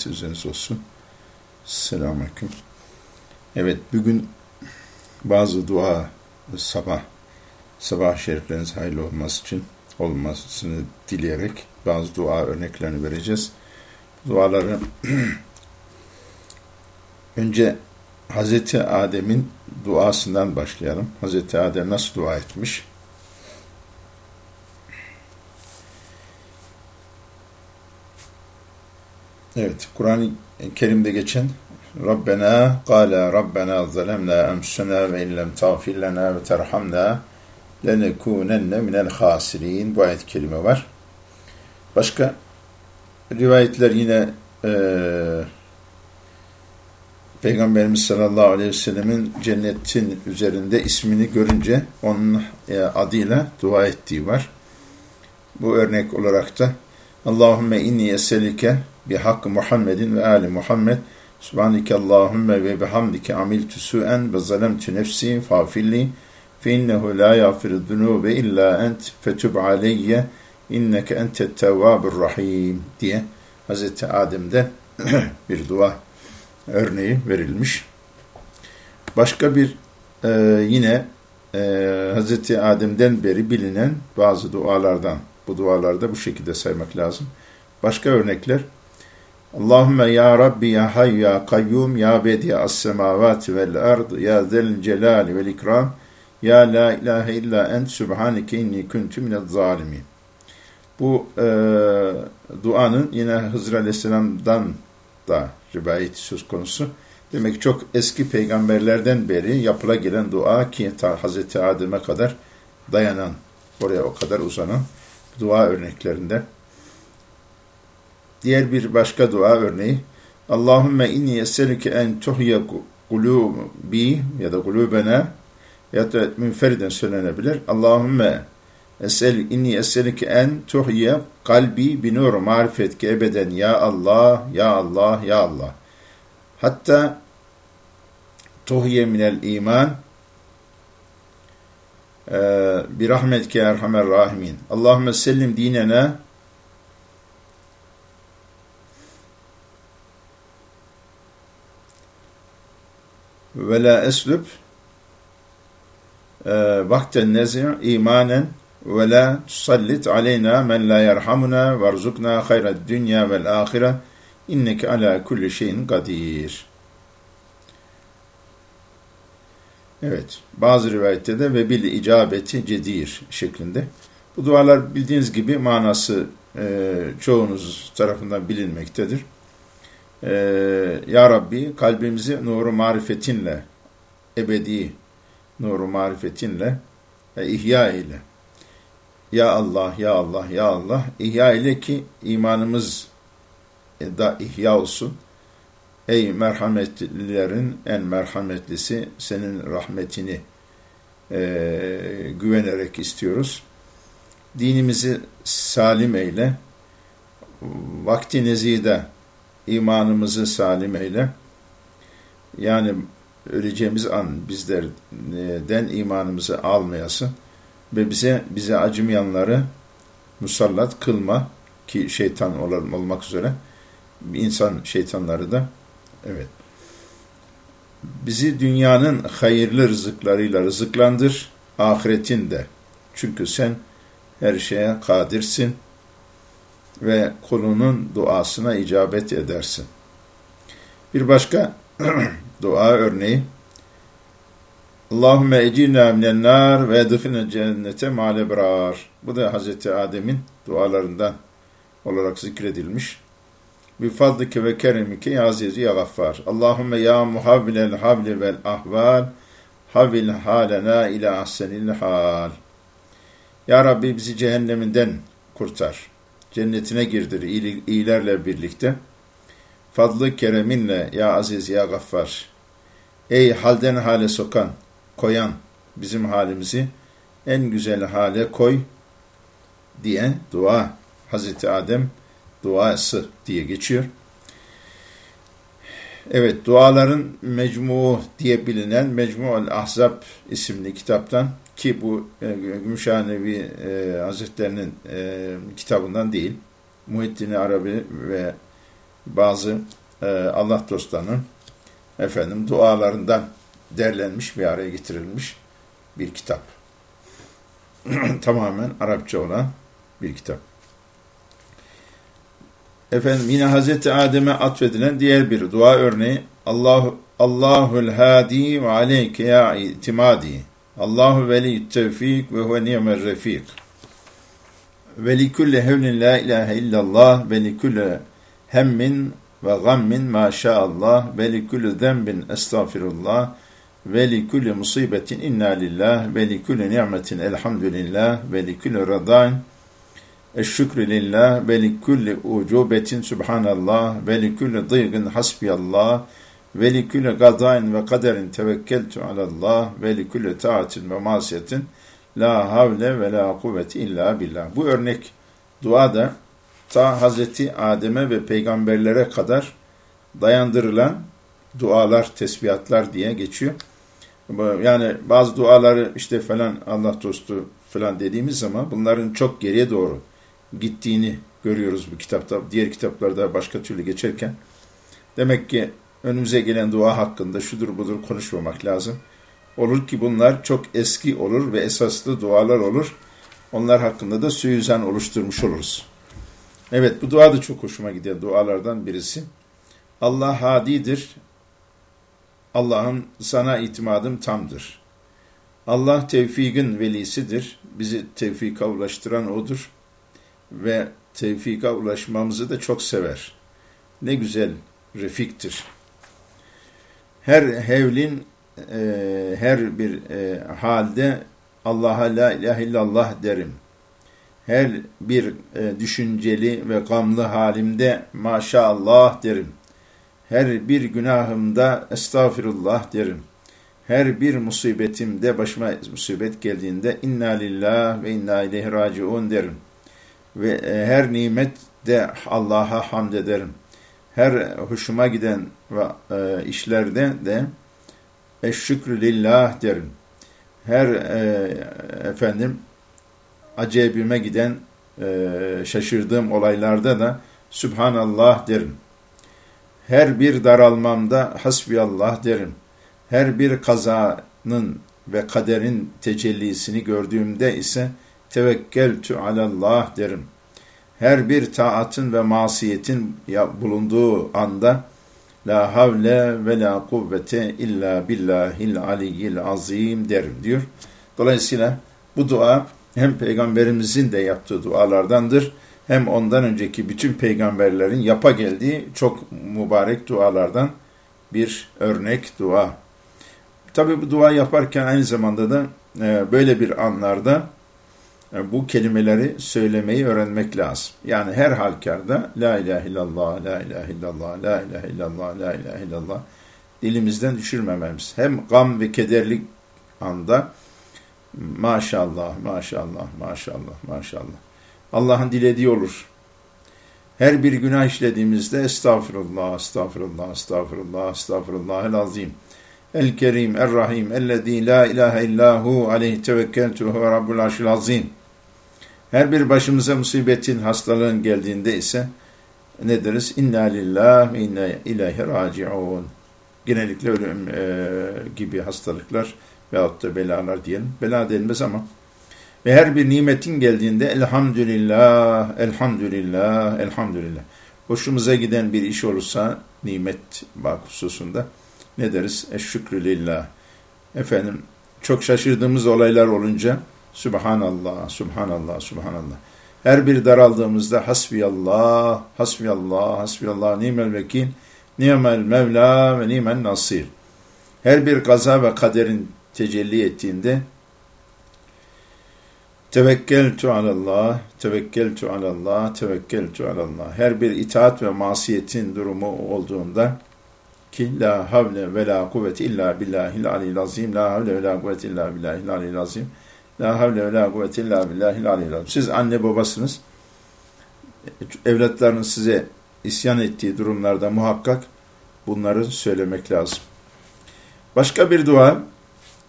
bereketi üzerinize olsun. Selamun Aleyküm. Evet, bugün bazı dua sabah, sabah şerifleriniz hayırlı olması için olmasını dileyerek bazı dua örneklerini vereceğiz. Duaları önce Hazreti Adem'in duasından başlayalım. Hazreti Adem nasıl dua etmiş? Evet, Kur'an-ı Kerim'de geçen Rabbena qala Rabbena zalemna emsuna ve illem tağfir ve terhamna lenekunenne minel hasirin bu ayet kelime var. Başka rivayetler yine e, Peygamberimiz sallallahu aleyhi ve sellemin cennetin üzerinde ismini görünce onun e, adıyla dua ettiği var. Bu örnek olarak da Allahümme inni eselike bi Muhammedin ve ali Muhammed Subhaneke Allahümme ve bihamdike amiltu su'en ve zalemtu nefsi fafilli fe innehu la yafiru zunube illa ent fetub aleyye inneke entet tevvabur rahim diye Hz. Adem'de bir dua örneği verilmiş. Başka bir e, yine e, Hz. Adem'den beri bilinen bazı dualardan, bu dualarda bu şekilde saymak lazım. Başka örnekler, Allahümme ya Rabbi ya Hayy ya Kayyum ya Bedi as semavati vel ard ya zel celali vel ikram ya la ilahe illa ent subhaneke inni kuntu minel zalimin. Bu e, duanın yine Hızır Aleyhisselam'dan da rivayet söz konusu. Demek ki çok eski peygamberlerden beri yapıla gelen dua ki ta Hazreti Adem'e kadar dayanan, oraya o kadar uzanan dua örneklerinde. Diğer bir başka dua örneği Allahümme inni yeselike en tuhye kulubi ya da kulubena ya da münferiden söylenebilir. Allahümme esel inni eselike en tuhye kalbi bi nur marifetke ebeden ya Allah ya Allah ya Allah. Hatta tuhye minel iman bi rahmetke erhamer rahimin. Allahümme sellim dinena ve la eslüb vakten nezi imanen ve la tusallit aleyna men la yerhamuna verzukna hayrat dünya vel ahire inneke ala kulli şeyin kadir. Evet, bazı rivayette de ve bil icabeti cedir şeklinde. Bu dualar bildiğiniz gibi manası e, çoğunuz tarafından bilinmektedir. E, ya Rabbi kalbimizi nuru marifetinle, ebedi nuru marifetinle e, ihya eyle. Ya Allah, Ya Allah, Ya Allah ihya ile ki imanımız da ihya olsun. Ey merhametlilerin en merhametlisi senin rahmetini e, güvenerek istiyoruz. Dinimizi salim eyle. Vakti nezide imanımızı salim eyle. Yani öleceğimiz an bizlerden imanımızı almayasın ve bize bize acımayanları musallat kılma ki şeytan olmak üzere. İnsan şeytanları da evet. Bizi dünyanın hayırlı rızıklarıyla rızıklandır ahiretin de. Çünkü sen her şeye kadirsin ve kulunun duasına icabet edersin. Bir başka dua örneği Allahümme ecirna minen nar ve edhine cennete ma'al ebrar. Bu da Hazreti Adem'in dualarından olarak zikredilmiş. Bi fadlike ve keremike ya aziz ya gaffar. Allahümme ya muhavvilel havli vel ahval havil halena ila ahsenil hal. Ya Rabbi bizi cehenneminden kurtar. Cennetine girdir iyilerle birlikte. Fadlı kereminle ya aziz ya gaffar. Ey halden hale sokan, koyan bizim halimizi en güzel hale koy diye dua Hazreti Adem duası diye geçiyor. Evet, duaların mecmu diye bilinen Mecmu'l Ahzab isimli kitaptan ki bu e, Gümüşhanevi e, Hazretlerinin e, kitabından değil, Muhiddin Arabi ve bazı e, Allah dostlarının efendim dualarından derlenmiş bir araya getirilmiş bir kitap. Tamamen Arapça olan bir kitap. Efendim yine Hazreti Adem'e atfedilen diğer bir dua örneği Allah Allahul hadi ve aleyke ya itimadi. Allahu veliyyut tevfik ve huve ni'mer refik. Ve li kulli hevlin la ilahe illallah ve li kulli hemmin ve gammin maşaallah ve li kulli zenbin estağfirullah ve li kulli musibetin inna lillah ve li kulli ni'metin elhamdülillah ve li kulli radain Eşşükrü lillah ve li kulli ucubetin subhanallah ve li kulli dıygın hasbiyallah li kulli gadain ve kaderin tevekkeltu alallah ve li kulli taatin ve masiyetin la havle ve la kuvveti illa billah. Bu örnek dua da ta Hazreti Adem'e ve peygamberlere kadar dayandırılan dualar, tesbihatlar diye geçiyor. Yani bazı duaları işte falan Allah dostu falan dediğimiz zaman bunların çok geriye doğru gittiğini görüyoruz bu kitapta. Diğer kitaplarda başka türlü geçerken. Demek ki önümüze gelen dua hakkında şudur budur konuşmamak lazım. Olur ki bunlar çok eski olur ve esaslı dualar olur. Onlar hakkında da suizan oluşturmuş oluruz. Evet bu dua da çok hoşuma giden dualardan birisi. Allah hadidir. Allah'ım sana itimadım tamdır. Allah tevfikin velisidir. Bizi tevfika ulaştıran O'dur. Ve tevfika ulaşmamızı da çok sever. Ne güzel refiktir. Her hevlin, e, her bir e, halde Allah'a la ilahe illallah derim. Her bir e, düşünceli ve gamlı halimde maşallah derim. Her bir günahımda estağfirullah derim. Her bir musibetimde başıma musibet geldiğinde inna lillah ve inna ileyhi raciun derim. Ve e, her nimet de Allah'a hamd ederim. Her hoşuma giden e, işlerde de eşşükrü lillah derim. Her e, efendim acebime giden e, şaşırdığım olaylarda da Subhanallah derim. Her bir daralmamda hasbiyallah derim. Her bir kazanın ve kaderin tecellisini gördüğümde ise tevekkeltü alallah derim. Her bir taatın ve masiyetin bulunduğu anda la havle ve la kuvvete illa billahil aliyyil azim derim diyor. Dolayısıyla bu dua hem peygamberimizin de yaptığı dualardandır hem ondan önceki bütün peygamberlerin yapa geldiği çok mübarek dualardan bir örnek dua. Tabi bu dua yaparken aynı zamanda da e, böyle bir anlarda bu kelimeleri söylemeyi öğrenmek lazım. Yani her halükarda La ilahe illallah, La ilahe illallah, La ilahe illallah, La ilahe illallah dilimizden düşürmememiz. Hem gam ve kederlik anda maşallah, maşallah, maşallah, maşallah. Allah'ın dilediği olur. Her bir günah işlediğimizde estağfurullah, estağfurullah, estağfurullah, estağfurullah el azim. El kerim, el rahim, ellezî la ilahe illahu aleyhi tevekkeltu ve rabbul arşil azim. Her bir başımıza musibetin, hastalığın geldiğinde ise ne deriz? İnna lillah ve inna ileyhi raciun. Genellikle ölüm e, gibi hastalıklar veyahut da belalar diyelim. Bela denmez ama ve her bir nimetin geldiğinde elhamdülillah, elhamdülillah, elhamdülillah. Hoşumuza giden bir iş olursa nimet bak hususunda ne deriz? Eşşükrü lillah. Efendim çok şaşırdığımız olaylar olunca Subhanallah, Subhanallah, Subhanallah. Her bir daraldığımızda hasbiyallah, hasbiyallah, hasbiyallah, nimel vekil, nimel mevla ve nimel nasir. Her bir kaza ve kaderin tecelli ettiğinde Tevekkeltu alallah, tevekkeltu alallah, tevekkeltu alallah. Her bir itaat ve masiyetin durumu olduğunda ki la havle ve la kuvvete illa billahil alil azim, la havle ve la kuvvete illa billahil alil azim, la havle ve la kuvvete illa billahil alil azim. Siz anne babasınız, evlatlarınız size isyan ettiği durumlarda muhakkak bunları söylemek lazım. Başka bir dua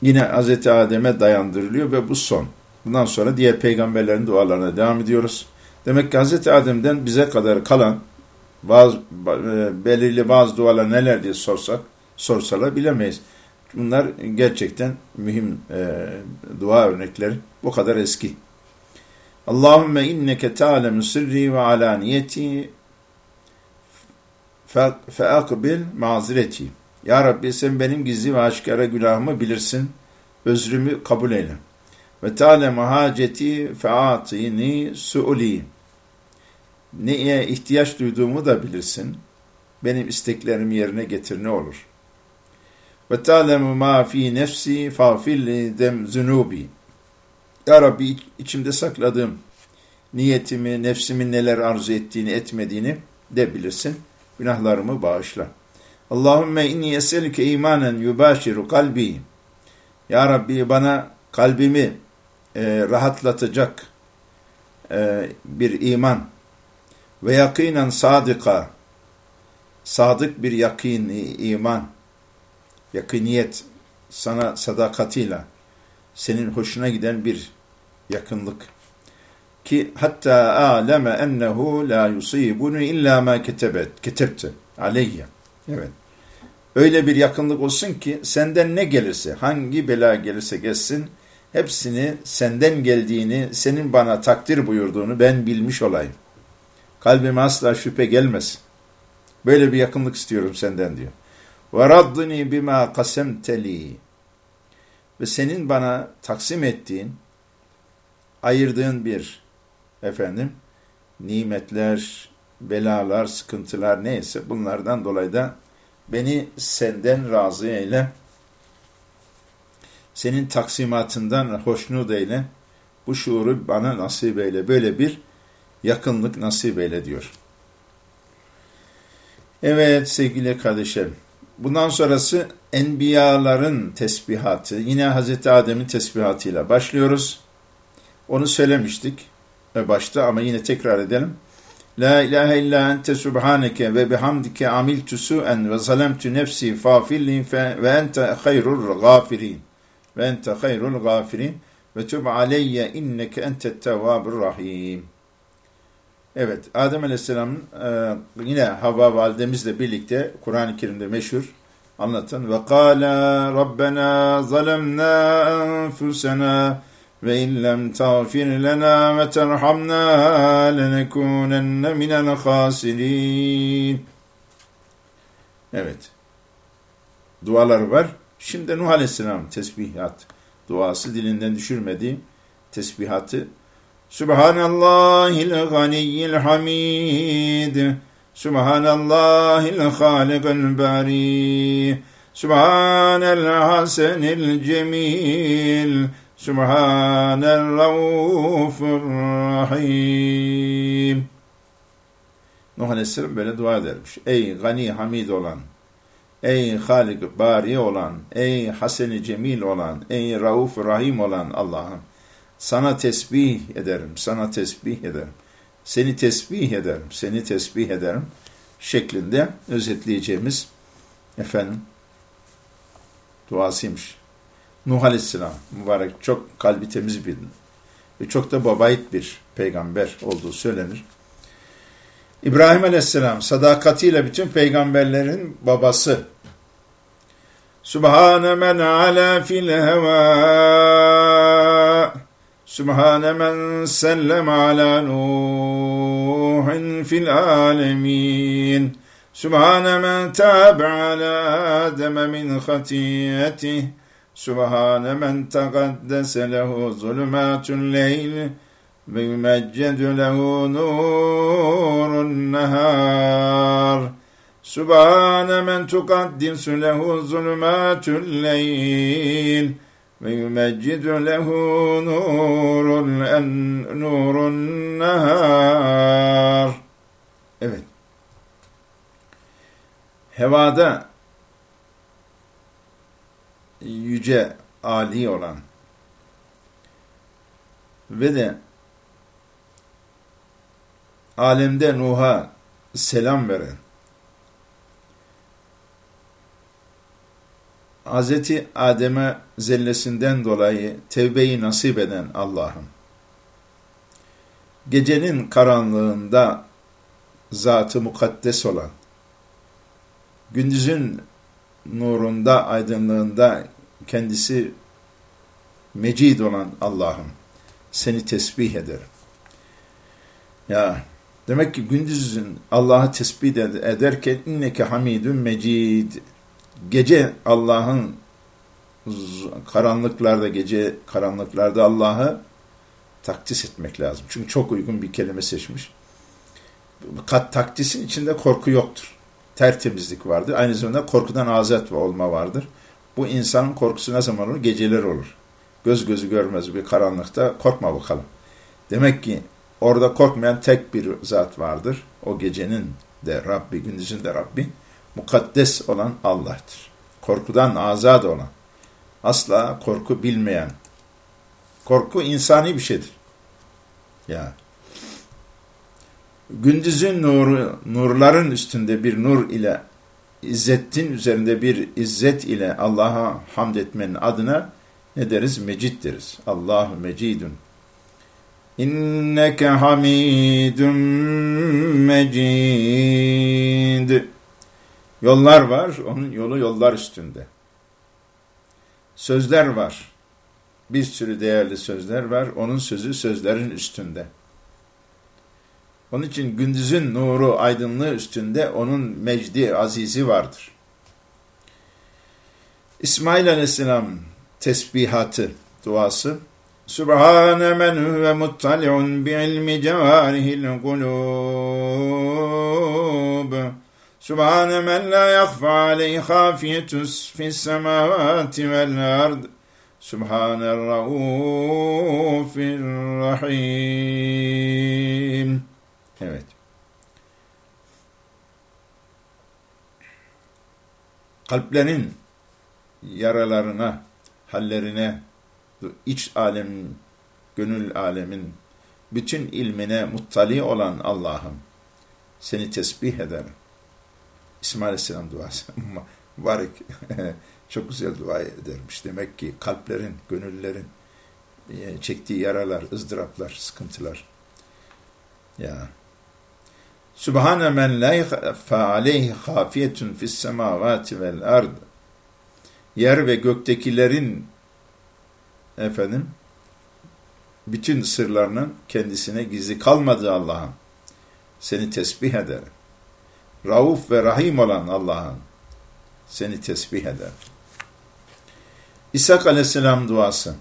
yine Hz. Adem'e dayandırılıyor ve bu son. Bundan sonra diğer peygamberlerin dualarına devam ediyoruz. Demek ki Hz. Adem'den bize kadar kalan bazı, e, belirli bazı dualar neler diye sorsak, sorsalar bilemeyiz. Bunlar gerçekten mühim e, dua örnekleri. Bu kadar eski. Allahümme inneke ta'lemu sirri ve alaniyeti feakbil mazireti. Ya Rabbi sen benim gizli ve aşikara günahımı bilirsin. Özrümü kabul eyle. Ve ta'lemu haceti featini su'uli. Neye ihtiyaç duyduğumu da bilirsin. Benim isteklerimi yerine getir ne olur. Ve ta'lemu ma fi nefsi fa'filli dem zunubi. Ya Rabbi içimde sakladığım niyetimi, nefsimin neler arzu ettiğini, etmediğini de bilirsin. Günahlarımı bağışla. Allahümme inni eselike imanen yubaşiru kalbi. Ya Rabbi bana kalbimi e, rahatlatacak e, bir iman ve yakinen sadıka sadık bir yakin, iman, yakıniyet sana sadakatiyle senin hoşuna giden bir yakınlık. Ki hatta aleme ennehu la yusibuni illa ma ketebet, ketebte aleyye. Evet. Öyle bir yakınlık olsun ki senden ne gelirse, hangi bela gelirse gelsin, hepsini senden geldiğini, senin bana takdir buyurduğunu ben bilmiş olayım. Kalbime asla şüphe gelmesin. Böyle bir yakınlık istiyorum senden diyor. Ve raddini bima kasemteli ve senin bana taksim ettiğin, ayırdığın bir efendim nimetler, belalar, sıkıntılar neyse bunlardan dolayı da beni senden razı eyle. Senin taksimatından hoşnut eyle. Bu şuuru bana nasip eyle. Böyle bir yakınlık nasip eyle diyor. Evet sevgili kardeşlerim. Bundan sonrası enbiyaların tesbihatı. Yine Hazreti Adem'in tesbihatıyla başlıyoruz. Onu söylemiştik başta ama yine tekrar edelim. La ilahe illa ente subhaneke ve bihamdike amiltu su'en ve zalemtu nefsi fafilli ve ente hayrul gafirin. Ve ente hayrul gafirin ve tub aleyye inneke entet tevvabur rahim. Evet, Adem Aleyhisselam'ın e, yine Havva validemizle birlikte Kur'an-ı Kerim'de meşhur anlatan ve kâlâ Rabbena zalemnâ enfusena ve illem tağfir lena ve terhamna lenekûnenne minel. Evet. Dualar var. Şimdi Nuh Aleyhisselam tesbihat duası dilinden düşürmediği tesbihatı Subhanallahil ganiyyil hamid. Subhanallahil halikul bari Subhanel hasenil cemil Subhanel raufur rahim Nuh Aleyhisselam böyle dua edermiş. Ey gani hamid olan, ey halik bari olan, ey haseni cemil olan, ey rauf rahim olan Allah'ım sana tesbih ederim, sana tesbih ederim. Seni tesbih ederim, seni tesbih ederim şeklinde özetleyeceğimiz efendim duasıymış. Nuh Aleyhisselam mübarek çok kalbi temiz bir ve çok da babayit bir peygamber olduğu söylenir. İbrahim Aleyhisselam sadakatiyle bütün peygamberlerin babası. Subhane men ala fil heva سبحان من سلم على نوح في العالمين سبحان من تاب على آدم من خطيئته سبحان من تقدس له ظلمات الليل ويمجد له نور النهار سبحان من تقدس له ظلمات الليل lehu nurun en nurun nehar. Evet. Hevada yüce ali olan ve de alemde Nuh'a selam veren Hz. Adem'e zellesinden dolayı tevbeyi nasip eden Allah'ım, gecenin karanlığında zatı mukaddes olan, gündüzün nurunda, aydınlığında kendisi mecid olan Allah'ım seni tesbih ederim. Ya demek ki gündüzün Allah'ı tesbih ederken inneke hamidun mecid gece Allah'ın karanlıklarda gece karanlıklarda Allah'ı takdis etmek lazım. Çünkü çok uygun bir kelime seçmiş. Kat takdisin içinde korku yoktur. Tertemizlik vardır. Aynı zamanda korkudan azat olma vardır. Bu insanın korkusu ne zaman olur? Geceler olur. Göz gözü görmez bir karanlıkta korkma bakalım. Demek ki orada korkmayan tek bir zat vardır. O gecenin de Rabbi, gündüzün de Rabbi. Mukaddes olan Allah'tır. Korkudan azad olan. Asla korku bilmeyen. Korku insani bir şeydir. Ya. Gündüzün nuru, nurların üstünde bir nur ile İzzettin üzerinde bir izzet ile Allah'a hamd etmenin adına ne deriz? Mecid deriz. Allahu mecidun. İnneke hamidun mecid. Yollar var, onun yolu yollar üstünde. Sözler var. Bir sürü değerli sözler var, onun sözü sözlerin üstünde. Onun için gündüzün nuru, aydınlığı üstünde onun mecdi, azizi vardır. İsmail Aleyhisselam tesbihatı, duası. Subhane men huve muttali'un bi'ilmi cevarihil kulub. Men la yakfa aleyhi hafiyetus fis semavati vel ard. Subhane raufir rahim. Evet. Kalplerin yaralarına, hallerine, iç alemin, gönül alemin, bütün ilmine muttali olan Allah'ım seni tesbih ederim. İsmail Aleyhisselam duası. Mübarek. Çok güzel dua edermiş. Demek ki kalplerin, gönüllerin e, çektiği yaralar, ızdıraplar, sıkıntılar. Ya. Subhane men la fa aleyhi hafiyetun fis semavati vel ard. Yer ve göktekilerin efendim bütün sırlarının kendisine gizli kalmadığı Allah'ın seni tesbih eder. Rauf ve Rahim olan Allah'ın seni tesbih eder. İshak aleyhisselam duası.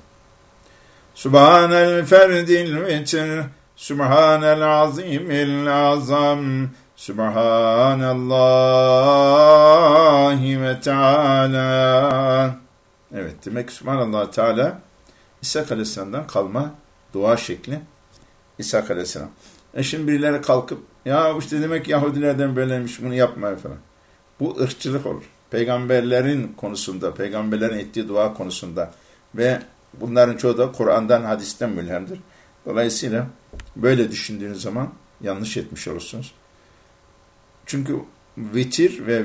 Subhanel ferdil vitir Subhanel azimil azam Subhanallahi ve Teala Evet demek Subhanallah Teala İsa Aleyhisselam'dan kalma dua şekli İsa Aleyhisselam. E şimdi birileri kalkıp ya işte demek Yahudilerden böyleymiş bunu yapma falan. Bu ırkçılık olur. Peygamberlerin konusunda, peygamberlerin ettiği dua konusunda ve bunların çoğu da Kur'an'dan, hadisten mülhemdir. Dolayısıyla böyle düşündüğünüz zaman yanlış etmiş olursunuz. Çünkü vitir ve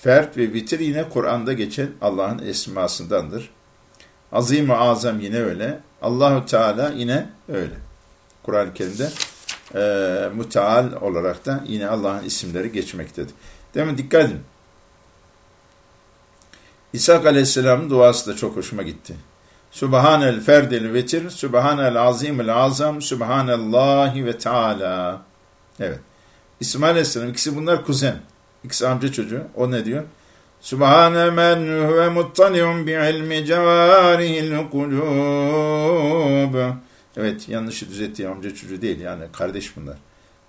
fert ve vitir yine Kur'an'da geçen Allah'ın esmasındandır. Azim ve azam yine öyle. Allahu Teala yine öyle. Kur'an-ı Kerim'de e, müteal olarak da yine Allah'ın isimleri geçmektedir. Değil mi? Dikkat edin. İsa Aleyhisselam'ın duası da çok hoşuma gitti. Subhanel ferdil vetir, Subhanel azimil azam, Subhanallahi ve Teala. Evet. İsmail Aleyhisselam ikisi bunlar kuzen. İkisi amca çocuğu. O ne diyor? Subhane men huve muttaliun bi ilmi cevarihil kulub. Evet yanlışı düzelttiğim amca çocuğu değil yani kardeş bunlar.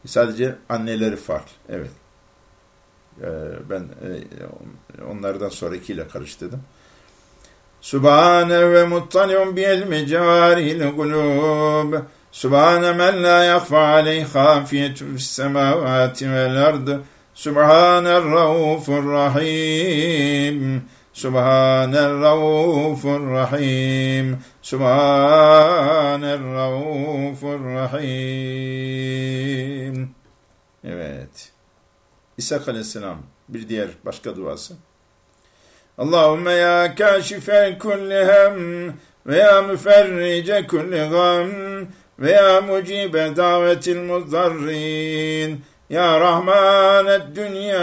Sadece anneleri farklı. Evet. Ee, ben e, onlardan sonrakiyle karıştırdım. Subhane ve muttaliun bi ilmi cevarihil kulub. Subhane men la yakfa aleyh hafiyetun fis semavati vel ardı. Subhanel Raufur Rahim. Subhanel Raufur Rahim. Subhanel Raufur Rahim. Evet. İsa Aleyhisselam bir diğer başka duası. Allahümme ya kâşife kulli hem ve ya müferrice kulli gam ve ya mucibe davetil muzdarrin Ya Rahman dünya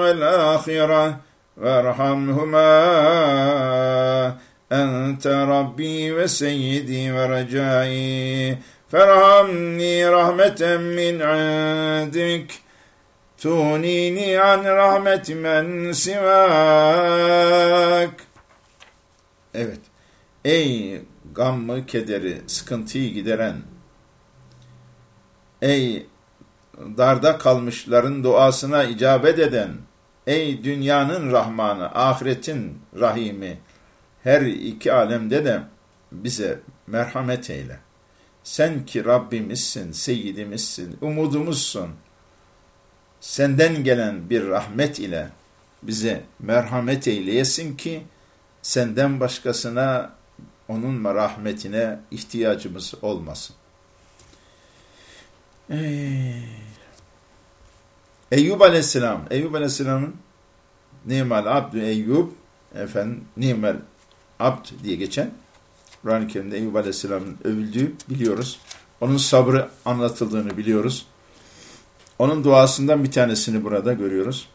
vel ahire verhamhuma ente Ve seyyidi ve recai. Ferhamni rahmeten min indik. Tunini an rahmet men sivak. Evet. Ey gammı kederi sıkıntıyı gideren. Ey darda kalmışların duasına icabet eden, ey dünyanın Rahmanı, ahiretin Rahimi, her iki alemde de bize merhamet eyle. Sen ki Rabbimizsin, Seyyidimizsin, umudumuzsun. Senden gelen bir rahmet ile bize merhamet eyleyesin ki senden başkasına onun rahmetine ihtiyacımız olmasın. Ey. Eyyub aleyhisselam, Eyyub aleyhisselamın ni'mal abdü Eyyub, efendim ni'mal abd diye geçen Kur'an-ı Kerim'de Eyyub aleyhisselamın övüldüğü biliyoruz. Onun sabrı anlatıldığını biliyoruz. Onun duasından bir tanesini burada görüyoruz.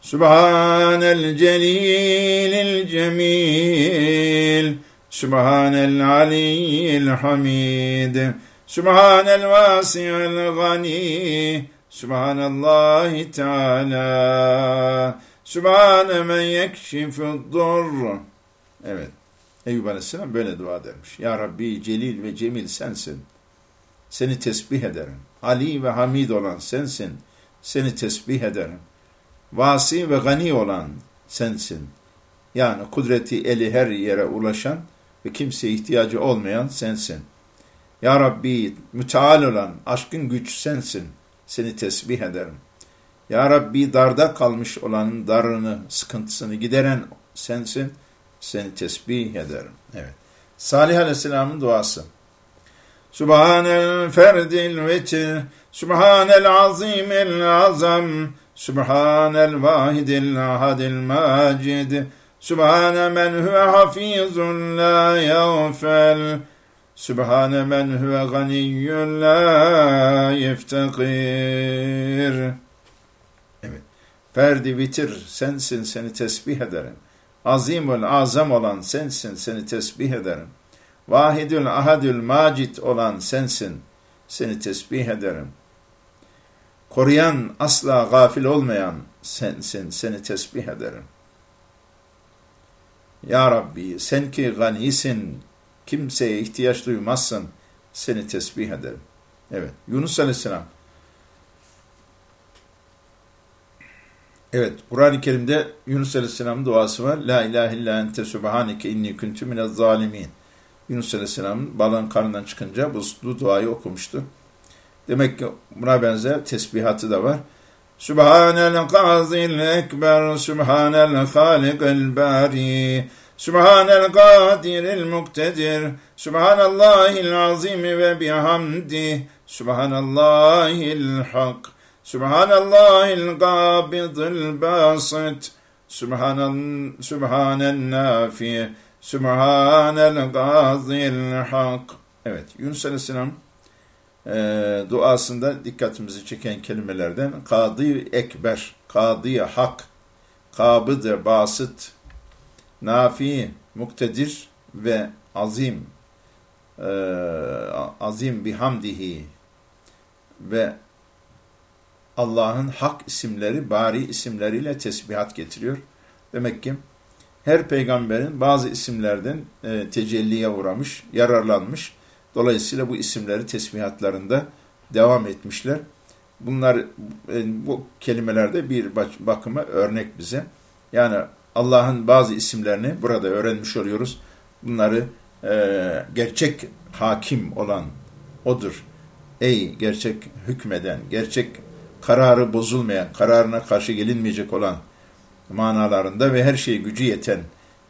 Subhanel celilil cemil Subhanel aliyyil hamid Subhanel vasi'il gani Subhanallahi Teala Subhane men yekşifuddur Evet. Eyüp Aleyhisselam böyle dua edermiş. Ya Rabbi celil ve cemil sensin. Seni tesbih ederim. Ali ve hamid olan sensin. Seni tesbih ederim. Vasi ve gani olan sensin. Yani kudreti eli her yere ulaşan ve kimseye ihtiyacı olmayan sensin. Ya Rabbi müteal olan aşkın güç sensin. Seni tesbih ederim. Ya Rabbi darda kalmış olanın darını, sıkıntısını gideren sensin. Seni tesbih ederim. Evet. Salih Aleyhisselam'ın duası. Subhanel ferdil vetir, Subhanel azimil azam, Subhanel vahidil ahadil macid, Subhane men huve hafizun la yağfel, Sübhane men huve ganiyyun la yeftekir. Evet. Ferdi bitir, sensin seni tesbih ederim. Azimül azam olan sensin seni tesbih ederim. Vahidül ahadül macit olan sensin seni tesbih ederim. Koruyan asla gafil olmayan sensin seni tesbih ederim. Ya Rabbi sen ki ganisin Kimseye ihtiyaç duymazsan seni tesbih ederim. Evet. Yunus Aleyhisselam. Evet. Kur'an-ı Kerim'de Yunus Aleyhisselam'ın duası var. La ilahe illa ente subhaneke inni kuntu minez zalimin. Yunus Aleyhisselam'ın balığın karnından çıkınca bu, duayı okumuştu. Demek ki buna benzer tesbihatı da var. Subhanel gazil ekber, Subhanel halikal bari, Subhanel kadiril muktedir. Subhanallahil azim ve bihamdi. Subhanallahil hak. Subhanallahil kabidil basit. Subhanan, subhanen nafi. Subhanel gazil hak. Evet, Yunus Aleyhisselam e, duasında dikkatimizi çeken kelimelerden kadı ekber, kadı hak, kabıd basit, nafi, muktedir ve azim, e, azim bihamdihi ve Allah'ın hak isimleri, bari isimleriyle tesbihat getiriyor. Demek ki her peygamberin bazı isimlerden e, tecelliye uğramış, yararlanmış. Dolayısıyla bu isimleri tesbihatlarında devam etmişler. Bunlar e, bu kelimelerde bir bakıma örnek bize. Yani Allah'ın bazı isimlerini burada öğrenmiş oluyoruz. Bunları e, gerçek hakim olan odur. Ey gerçek hükmeden, gerçek kararı bozulmayan, kararına karşı gelinmeyecek olan manalarında ve her şeye gücü yeten,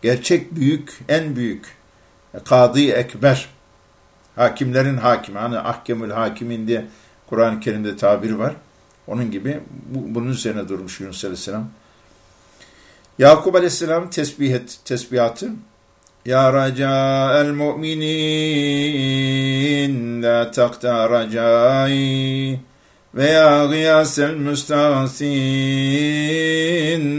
gerçek büyük, en büyük, kadı ekber, hakimlerin hakimi, hani ahkemül hakimin diye Kur'an-ı Kerim'de tabir var. Onun gibi bu, bunun üzerine durmuş Yunus Aleyhisselam. Yakup Aleyhisselam tesbihat, tesbihatı Ya raca'el mu'minin la takta racai veya gıyasel müstasin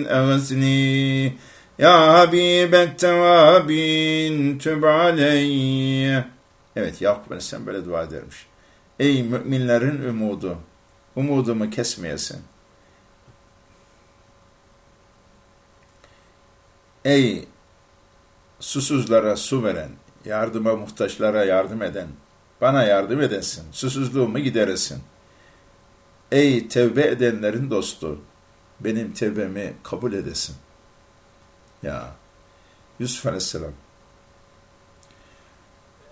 eğsni ya habibet tevabin tüb aleyye Evet Yakup Aleyhisselam böyle dua edermiş. Ey müminlerin umudu, umudumu kesmeyesin. Ey susuzlara su veren, yardıma muhtaçlara yardım eden, bana yardım edesin, susuzluğumu gideresin. Ey tevbe edenlerin dostu, benim tevbemi kabul edesin. Ya, Yusuf Aleyhisselam.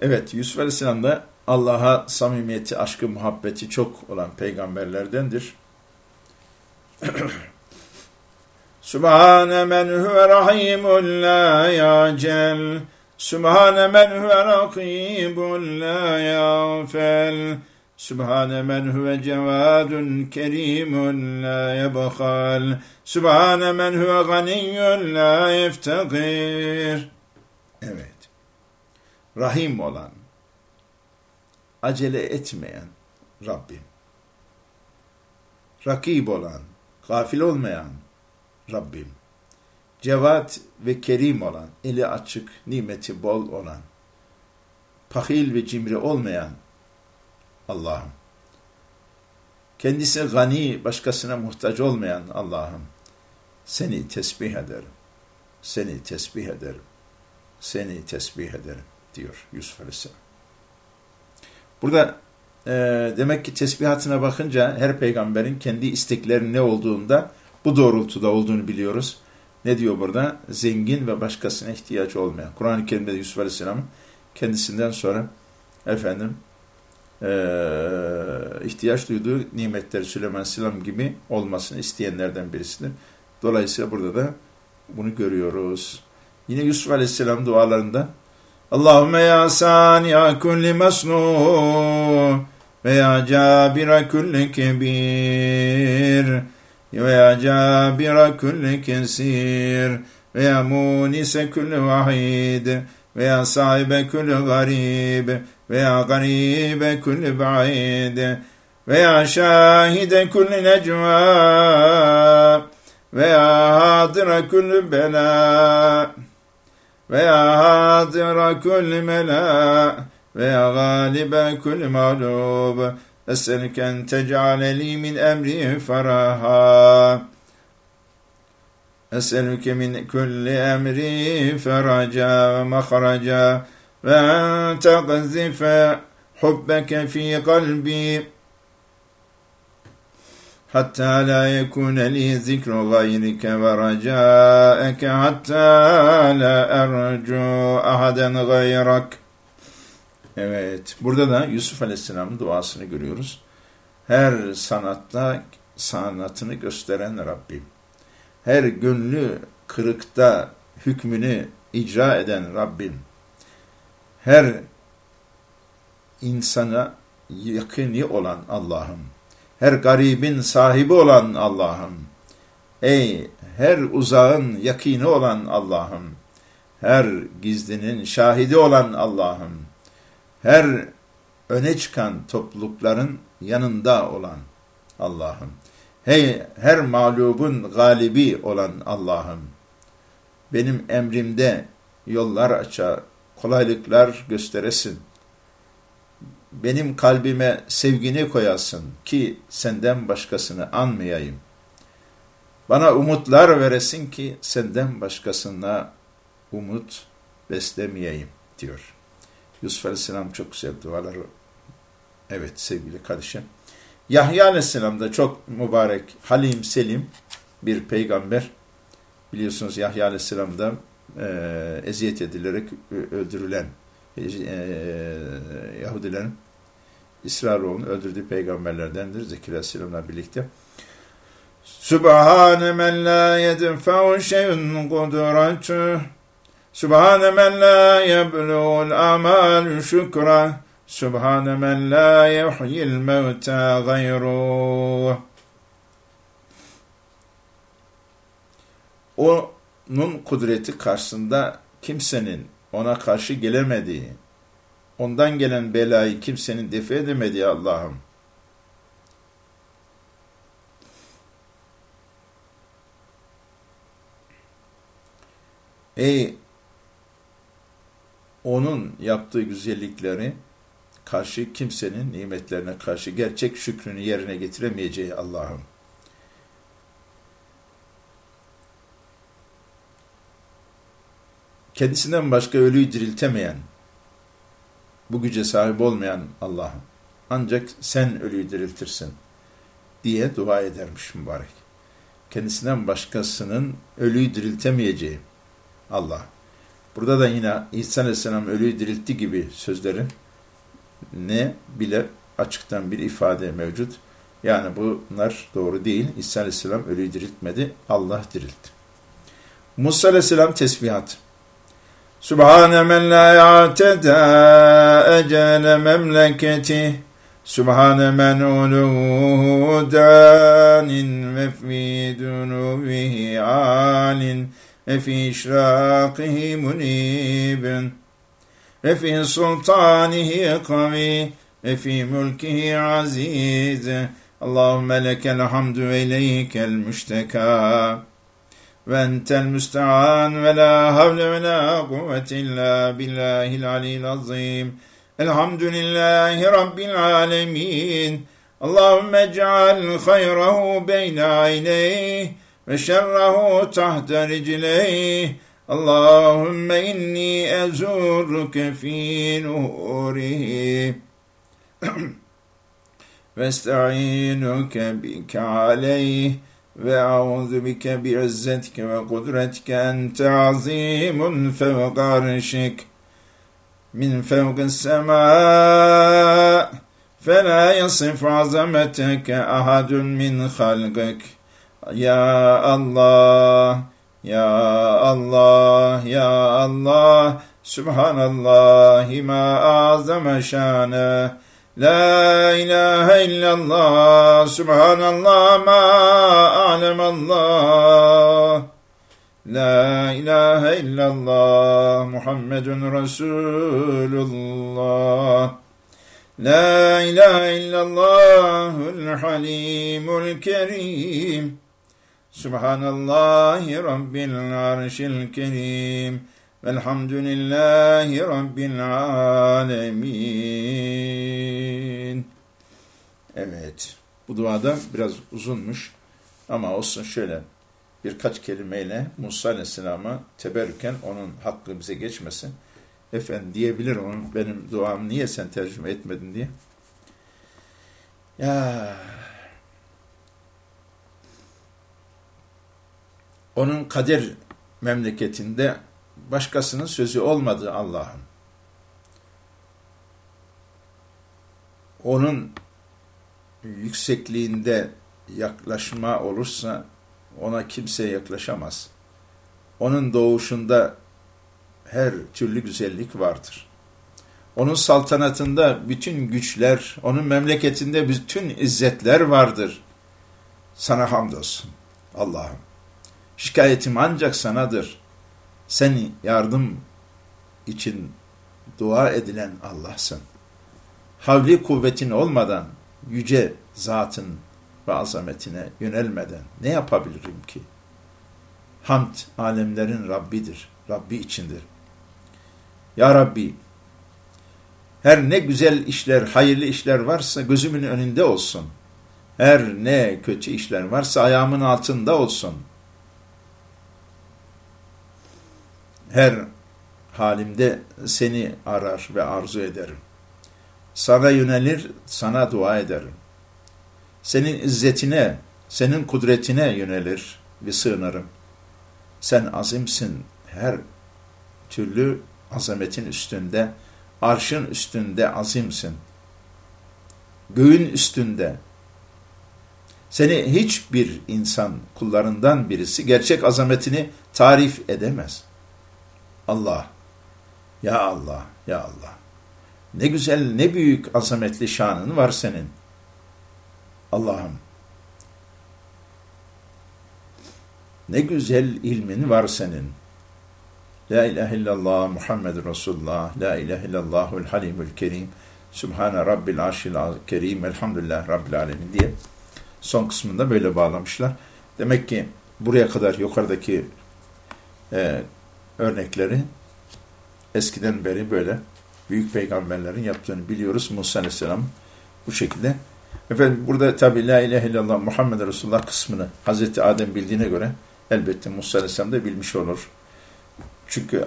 Evet, Yusuf Aleyhisselam da Allah'a samimiyeti, aşkı, muhabbeti çok olan peygamberlerdendir. Sübhane men huve rahimun la yacel. Sübhane men huve rakibun la yağfel. Sübhane men huve cevadun kerimun la yebkhal. Sübhane men huve ganiyyun la yeftegir. Evet. Rahim olan, acele etmeyen Rabbim. Rakib olan, gafil olmayan Rabbim. Cevat ve kerim olan, eli açık, nimeti bol olan, pahil ve cimri olmayan Allah'ım. Kendisi gani, başkasına muhtaç olmayan Allah'ım. Seni tesbih ederim. Seni tesbih ederim. Seni tesbih ederim diyor Yusuf Aleyhisselam. Burada e, demek ki tesbihatına bakınca her peygamberin kendi isteklerinin ne olduğunda bu doğrultuda olduğunu biliyoruz. Ne diyor burada? Zengin ve başkasına ihtiyacı olmayan. Kur'an-ı Kerim'de Yusuf Aleyhisselam'ın kendisinden sonra efendim ihtiyaç duyduğu nimetleri Süleyman Aleyhisselam gibi olmasını isteyenlerden birisidir. Dolayısıyla burada da bunu görüyoruz. Yine Yusuf Aleyhisselam dualarında Allahümme ya sani'a kulli masnu ve ya cabira kulli kebir ve ya cabira kulli kesir ve ya munise kulli vahid ve ya sahibe kulli garib ve ya garibe kulli ba'id ve ya şahide kulli necva ve ya hadira kulli bela veya hadira kulli mela veya galibe kulli mağlub Eselüke en tec'ale li min emri feraha Eselüke min kulli teqzife hubbeke fi kalbi hatta la yekune li zikru gayrike ve racaeke hatta la ercu ahaden gayrak. Evet, burada da Yusuf Aleyhisselam'ın duasını görüyoruz. Her sanatta sanatını gösteren Rabbim. Her gönlü kırıkta hükmünü icra eden Rabbim. Her insana yakını olan Allah'ım her garibin sahibi olan Allah'ım. Ey her uzağın yakini olan Allah'ım. Her gizlinin şahidi olan Allah'ım. Her öne çıkan toplulukların yanında olan Allah'ım. Hey, her mağlubun galibi olan Allah'ım. Benim emrimde yollar açar, kolaylıklar gösteresin benim kalbime sevgini koyasın ki senden başkasını anmayayım. Bana umutlar veresin ki senden başkasına umut beslemeyeyim diyor. Yusuf Aleyhisselam çok güzel duaları. Evet sevgili kardeşim. Yahya Aleyhisselam da çok mübarek, halim, selim bir peygamber. Biliyorsunuz Yahya Aleyhisselam da e, eziyet edilerek öldürülen e, Yahudilerin İsrailoğlu'nu öldürdüğü peygamberlerdendir. Zekeriya Aleyhisselam'la birlikte. Sübhane men la yedfe'u şeyun kudretü Sübhane men la yebluğul amal şükra Sübhane men la yuhyil mevta gayruh Allah'ın kudreti karşısında kimsenin ona karşı gelemediği, ondan gelen belayı kimsenin defe edemediği Allah'ım. Ey onun yaptığı güzellikleri karşı kimsenin nimetlerine karşı gerçek şükrünü yerine getiremeyeceği Allah'ım. Kendisinden başka ölüyü diriltemeyen, bu güce sahip olmayan Allah'ım. Ancak sen ölüyü diriltirsin diye dua edermiş mübarek. Kendisinden başkasının ölüyü diriltemeyeceği Allah. Burada da yine İsa Aleyhisselam ölüyü diriltti gibi sözlerin ne bile açıktan bir ifade mevcut. Yani bunlar doğru değil. İsa Aleyhisselam ölüyü diriltmedi. Allah diriltti. Musa Aleyhisselam tesbihat. Sübhane men la ya'teda ecele memleketi. Sübhane men uluhu danin ve fi dunubihi alin ve fi işrakihi munibin ve fi sultanihi kavi ve fi mülkihi aziz. Allahümme lekel hamdu ve ileykel müşteka ve entel müstean ve la havle ve la kuvvete illa billahil aliyyil azim elhamdülillahi rabbil alemin Allahümme ec'al hayrahu beyne ayneyh ve şerrahu tahta ricleyh Allahümme inni ezuruke fi nurihi ve esta'inuke bike aleyh ve a'udhu bike bi'izzetike ve kudretike ente azimun fevka arşik min fevki sema فلا يصف عظمتك أحد من خلقك يا الله يا الله يا الله سبحان الله ما أعظم شانه La ilahe illallah, subhanallah, ma alemallah. La ilahe illallah, Muhammedun Resulullah. La ilahe illallahul halimul kerim. Subhanallahi rabbil arşil kerim. Velhamdülillahi Rabbil alemin. Evet, bu duada biraz uzunmuş ama olsun şöyle birkaç kelimeyle Musa Aleyhisselam'a teberrüken onun hakkı bize geçmesin. Efendim diyebilir onun benim duam niye sen tercüme etmedin diye. Ya onun kader memleketinde başkasının sözü olmadı Allah'ın. Onun yüksekliğinde yaklaşma olursa ona kimse yaklaşamaz. Onun doğuşunda her türlü güzellik vardır. Onun saltanatında bütün güçler, onun memleketinde bütün izzetler vardır. Sana hamdolsun Allah'ım. Şikayetim ancak sanadır. Sen yardım için dua edilen Allah'sın. Havli kuvvetin olmadan yüce zatın ve azametine yönelmeden ne yapabilirim ki? Hamd alemlerin Rabbidir, Rabbi içindir. Ya Rabbi, her ne güzel işler, hayırlı işler varsa gözümün önünde olsun. Her ne kötü işler varsa ayağımın altında olsun. Her halimde seni arar ve arzu ederim. Sana yönelir, sana dua ederim. Senin izzetine, senin kudretine yönelir ve sığınırım. Sen azimsin, her türlü azametin üstünde, arşın üstünde azimsin. Göğün üstünde. Seni hiçbir insan kullarından birisi gerçek azametini tarif edemez. Allah, ya Allah, ya Allah. Ne güzel, ne büyük azametli şanın var senin. Allah'ım. Ne güzel ilmin var senin. La ilahe illallah Muhammed Resulullah. La ilahe illallahul halimul kerim. Sübhane Rabbil arşil kerim. Elhamdülillah Rabbil alemin diye son kısmında böyle bağlamışlar. Demek ki buraya kadar yukarıdaki e, örnekleri eskiden beri böyle büyük peygamberlerin yaptığını biliyoruz. Musa Aleyhisselam bu şekilde. Efendim burada tabi La ilahe illallah Muhammed Resulullah kısmını Hazreti Adem bildiğine göre elbette Musa Aleyhisselam da bilmiş olur. Çünkü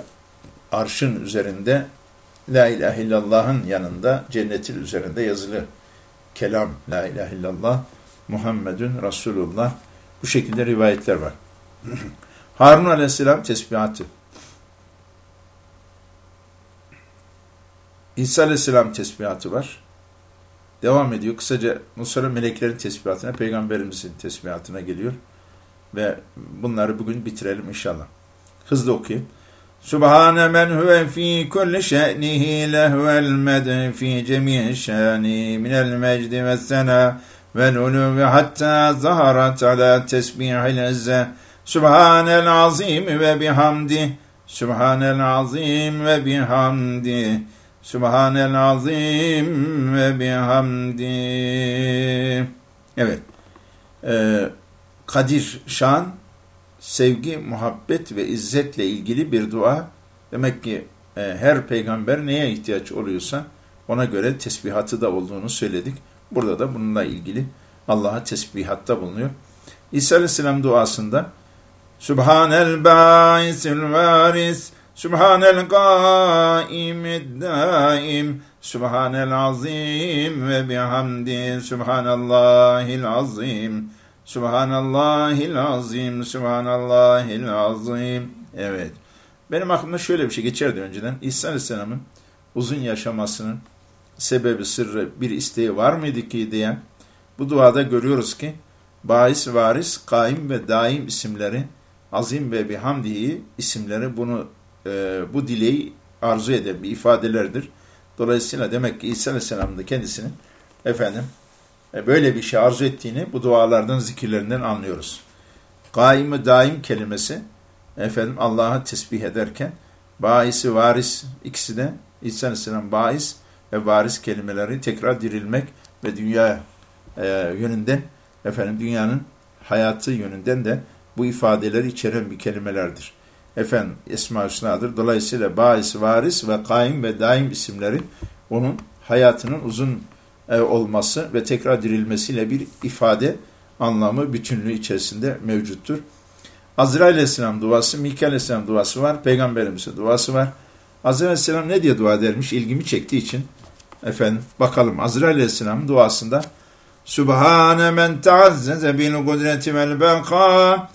arşın üzerinde La ilahe illallah'ın yanında cennetin üzerinde yazılı kelam La ilahe illallah Muhammedun Resulullah bu şekilde rivayetler var. Harun aleyhisselam tesbihatı. İsa aleyhisselam tesbihatı var. Devam ediyor. Kısaca Musa'nın meleklerin tesbihatına, peygamberimizin tesbihatına geliyor. Ve bunları bugün bitirelim inşallah. Hızlı okuyayım. Subhane men huve fi kulli şe'nihi lehvel med fi cemi'i şani minel mecdi ve sena vel uluvi hatta zaharat ala tesbihil izze Subhanel azim ve bihamdi Subhanel azim ve bihamdi Subhanel azim ve bihamdi Evet. Ee, Kadir, şan, sevgi, muhabbet ve izzetle ilgili bir dua. Demek ki e, her peygamber neye ihtiyaç oluyorsa ona göre tesbihatı da olduğunu söyledik. Burada da bununla ilgili Allah'a tesbihatta bulunuyor. İsa Aleyhisselam duasında Subhanel bâisil varis Subhanel gâimid daim Subhanel azim ve bihamdi Subhanallahil azim Subhanallahil azim Subhanallahil azim Evet. Benim aklımda şöyle bir şey geçerdi önceden. İsa Aleyhisselam'ın uzun yaşamasının sebebi, sırrı, bir isteği var mıydı ki diyen bu duada görüyoruz ki Bais, Varis, Kaim ve Daim isimleri Azim ve Bihamdihi isimleri bunu e, bu dileği arzu eden bir ifadelerdir. Dolayısıyla demek ki İsa Aleyhisselam'ın da kendisinin efendim e, böyle bir şey arzu ettiğini bu dualardan, zikirlerinden anlıyoruz. Kaim daim kelimesi efendim Allah'a tesbih ederken baisi varis ikisi de İsa Aleyhisselam bais ve varis kelimeleri tekrar dirilmek ve dünya e, yönünden efendim dünyanın hayatı yönünden de bu ifadeleri içeren bir kelimelerdir. Efendim Esma Hüsna'dır. Dolayısıyla bais, varis ve kaim ve daim isimleri onun hayatının uzun e, olması ve tekrar dirilmesiyle bir ifade anlamı bütünlüğü içerisinde mevcuttur. Azrail Aleyhisselam duası, Mikail Aleyhisselam duası var, Peygamberimizin duası var. Azrail Aleyhisselam ne diye dua edermiş? İlgimi çektiği için efendim bakalım Azrail Aleyhisselam duasında Sübhane men taazzeze bil kudreti vel beka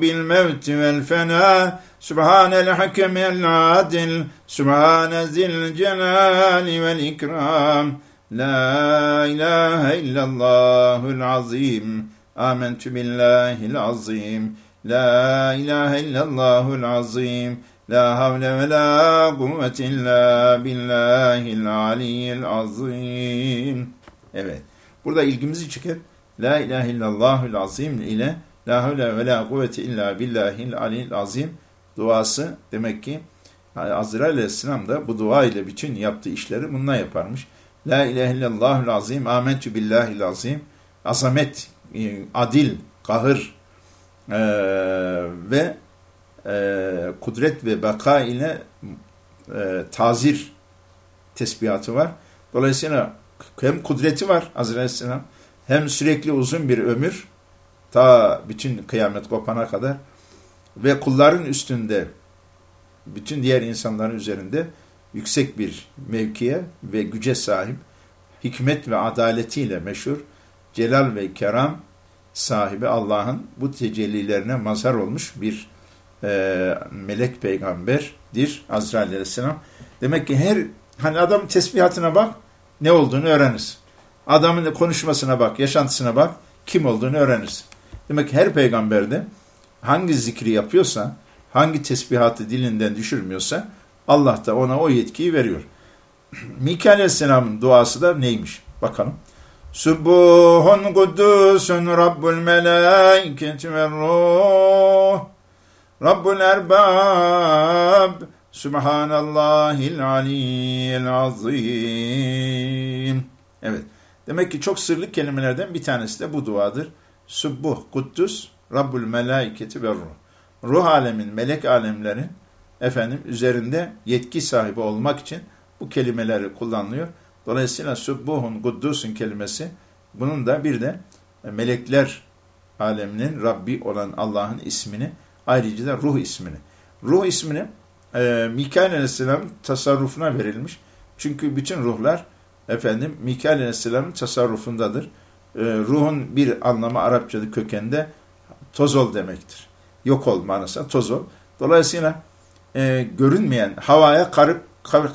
bil mevti vel fena Sübhanel hakemel adil Sübhane zil celali vel ikram La ilahe illallahul azim Amentü billahil azim La ilahe illallahul azim La havle ve la kuvvete illa billahil aliyyil azim. Evet. Burada ilgimizi çeken La ilahe illallahul azim ile La havle ve la kuvvete illa billahil aliyyil azim duası demek ki Azrail aleyhisselam da bu dua ile bütün yaptığı işleri bununla yaparmış. La ilahe illallahul azim, amentü billahil azim, azamet, e, adil, kahır e, ve e, kudret ve baka ile e, tazir tesbihatı var. Dolayısıyla hem kudreti var Azrail aleyhisselam hem sürekli uzun bir ömür ta bütün kıyamet kopana kadar ve kulların üstünde bütün diğer insanların üzerinde yüksek bir mevkiye ve güce sahip, hikmet ve adaletiyle meşhur, celal ve keram sahibi Allah'ın bu tecellilerine mazhar olmuş bir e, melek peygamberdir Azrail aleyhisselam. Demek ki her hani adam tesbihatına bak ne olduğunu öğreniriz. Adamın konuşmasına bak, yaşantısına bak kim olduğunu öğreniriz. Demek her peygamberde hangi zikri yapıyorsa, hangi tesbihatı dilinden düşürmüyorsa Allah da ona o yetkiyi veriyor. Mikail Aleyhisselam'ın duası da neymiş? Bakalım. Subuhun kudusun Rabbul melaiketi ve ruh Rabbul erbab Subhanallahil aliyyil azim Evet. Demek ki çok sırlı kelimelerden bir tanesi de bu duadır. Subbuh, kuddus, Rabbul melaiketi ve ruh. ruh alemin, melek alemlerin efendim üzerinde yetki sahibi olmak için bu kelimeleri kullanılıyor. Dolayısıyla Subbuhun, Kuddusun kelimesi bunun da bir de melekler aleminin Rabbi olan Allah'ın ismini ayrıca da ruh ismini. Ruh ismini e, Mikail Aleyhisselam tasarrufuna verilmiş. Çünkü bütün ruhlar efendim Mikail Aleyhisselam'ın tasarrufundadır. E, ruhun bir anlamı Arapçada kökende tozol demektir. Yok ol manası tozol. Dolayısıyla e, görünmeyen havaya karıp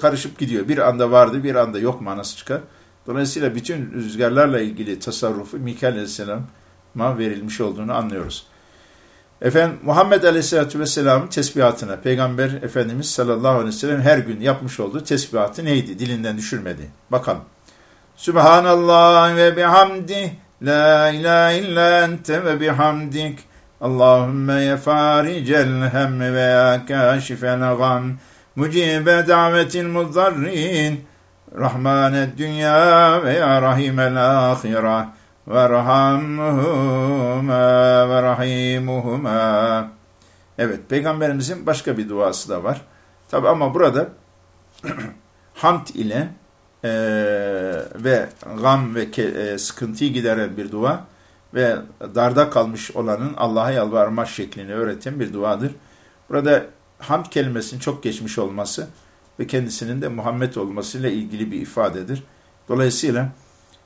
karışıp gidiyor. Bir anda vardı bir anda yok manası çıkar. Dolayısıyla bütün rüzgarlarla ilgili tasarrufu Mikail Aleyhisselam'a verilmiş olduğunu anlıyoruz. Efendim Muhammed Aleyhisselatü Vesselam'ın tesbihatına Peygamber Efendimiz sallallahu aleyhi ve sellem her gün yapmış olduğu tesbihatı neydi? Dilinden düşürmedi. Bakalım. Subhanallah ve bihamdi la ilahe illa ente ve bihamdik Allahümme ye faricel hem ve ya kâşifel gam mucibe davetil muzdarrin rahmanet dünya ve ya rahimel ahireh verhamhuma ve rahimuhuma. Evet, Peygamberimizin başka bir duası da var. Tabi ama burada hamd ile e, ve gam ve ke, e, sıkıntıyı gideren bir dua ve darda kalmış olanın Allah'a yalvarma şeklini öğreten bir duadır. Burada hamd kelimesinin çok geçmiş olması ve kendisinin de Muhammed olmasıyla ilgili bir ifadedir. Dolayısıyla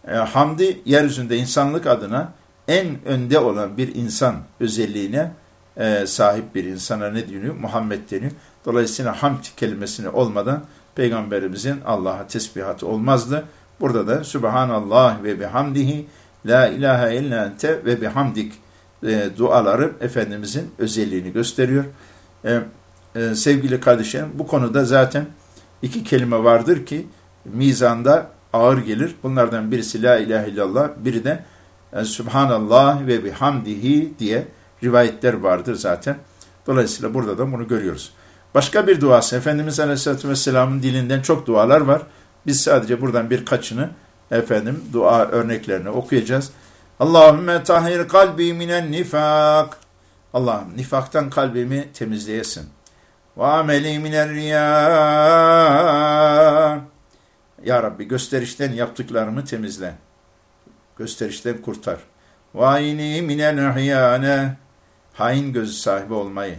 e, hamdi yeryüzünde insanlık adına en önde olan bir insan özelliğine e, sahip bir insana ne deniyor? Muhammed deniyor. Dolayısıyla hamd kelimesini olmadan Peygamberimizin Allah'a tesbihatı olmazdı. Burada da Subhanallah ve bihamdihi La ilahe illa ente ve bihamdik e, duaları Efendimizin özelliğini gösteriyor. E, e, sevgili kardeşlerim bu konuda zaten iki kelime vardır ki mizanda ağır gelir. Bunlardan birisi la ilahe illallah, biri de e, Subhanallah ve bihamdihi diye rivayetler vardır zaten. Dolayısıyla burada da bunu görüyoruz. Başka bir duası, Efendimiz Aleyhisselatü Vesselam'ın dilinden çok dualar var. Biz sadece buradan birkaçını efendim dua örneklerini okuyacağız. Allahümme tahir kalbi minen nifak. Allah'ım nifaktan kalbimi temizleyesin. Ve ameli minen riya. Ya Rabbi gösterişten yaptıklarımı temizle. Gösterişten kurtar. Vaini minel hiyane. Hain gözü sahibi olmayı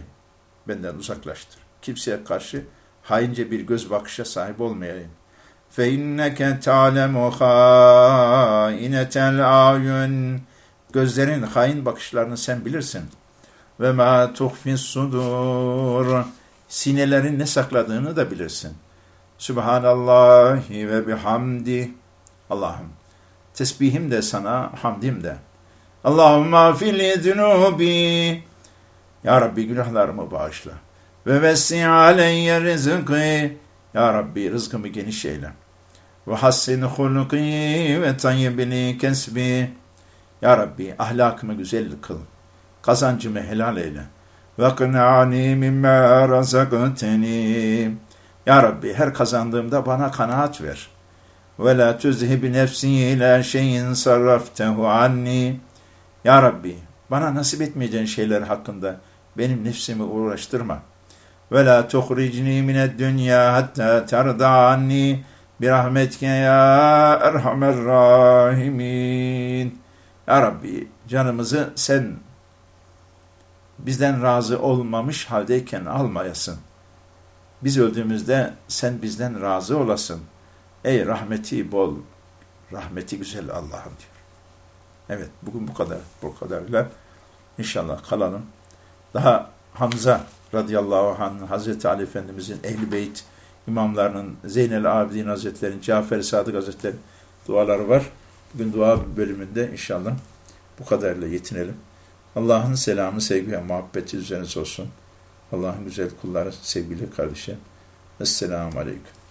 benden uzaklaştır. Kimseye karşı haince bir göz bakışa sahip olmayayım. Fe inneke ta'lemu hainetel ayun. Gözlerin hain bakışlarını sen bilirsin. Ve ma tuhfis sudur. Sinelerin ne sakladığını da bilirsin. Subhanallahi ve bihamdi. Allah'ım tesbihim de sana, hamdim de. Allahümme fili zunubi. Ya Rabbi günahlarımı bağışla. Ve vessi aleyye rızkı. Ya Rabbi rızkımı geniş eyle. Ve hassin huluki ve tayyibini kesbi. Ya Rabbi ahlakımı güzel kıl. Kazancımı helal eyle. Ve kına'ni mimme razakteni. Ya Rabbi her kazandığımda bana kanaat ver. Ve la tuzhib nefsi ila şeyin sarraftehu anni. Ya Rabbi bana nasip etmeyeceğin şeyler hakkında benim nefsimi uğraştırma. Ve la tuhricni mined dünya hatta terda anni bir rahmetke ya erhamer rahimin. Ya Rabbi canımızı sen bizden razı olmamış haldeyken almayasın. Biz öldüğümüzde sen bizden razı olasın. Ey rahmeti bol, rahmeti güzel Allah'ım diyor. Evet bugün bu kadar, bu kadarıyla inşallah kalalım. Daha Hamza radıyallahu anh Hazreti Ali Efendimizin Ehl-i Beyt imamlarının Zeynel Abidin Hazretleri'nin Cafer-i Sadık Hazretleri'nin duaları var. Bugün dua bölümünde inşallah bu kadarıyla yetinelim. Allah'ın selamı, sevgi ve muhabbeti üzerinize olsun. Allah'ın güzel kulları, sevgili kardeşim. Esselamu Aleyküm.